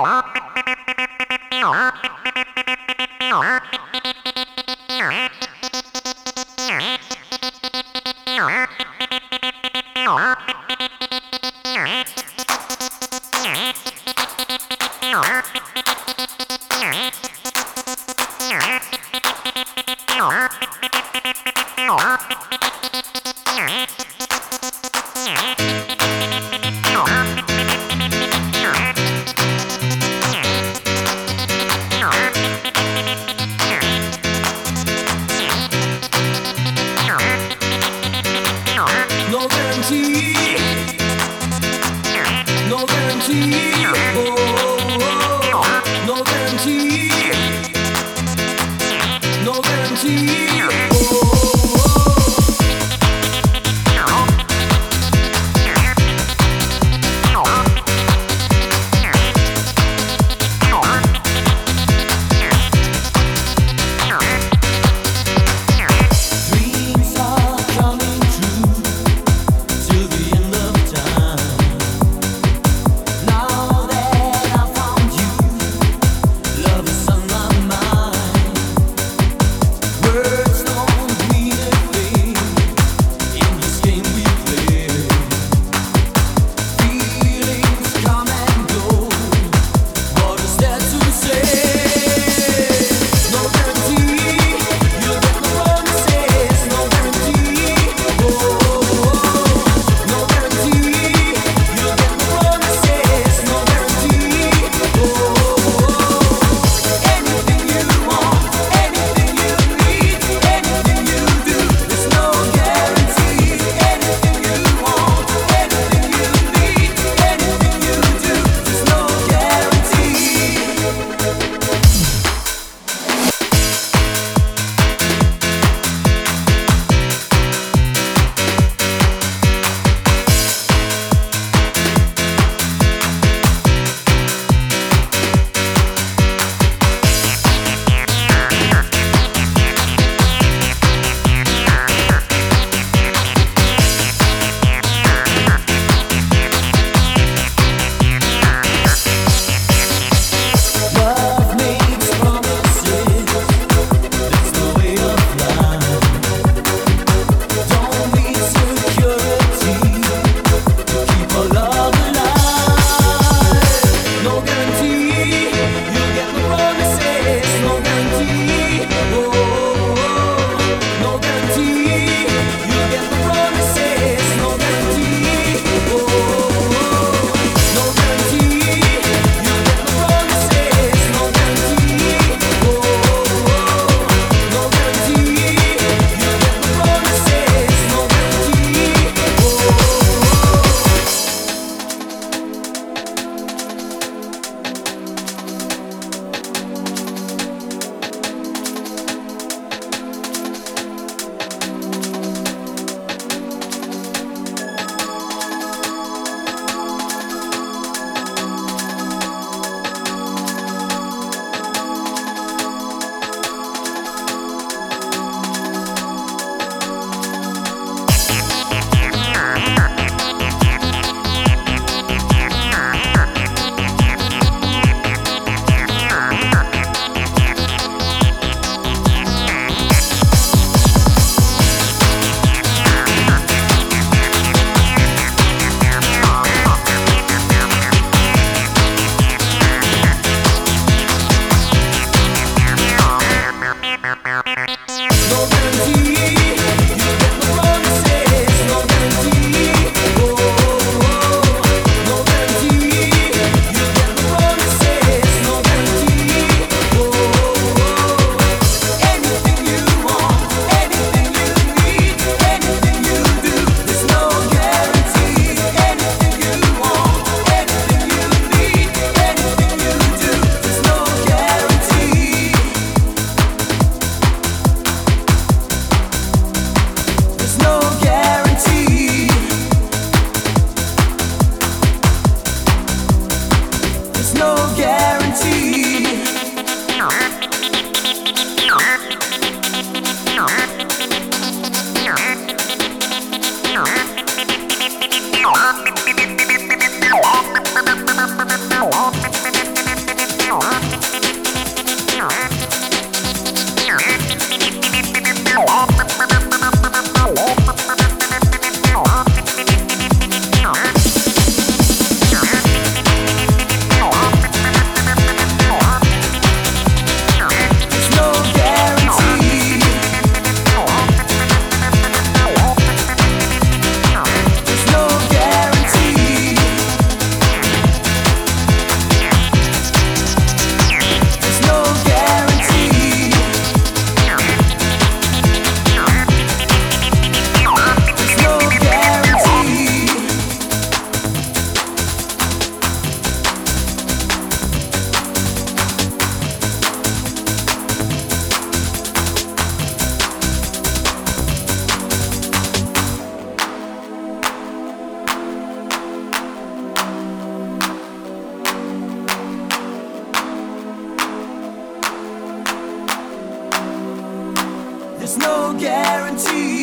Oh, there's no guarantee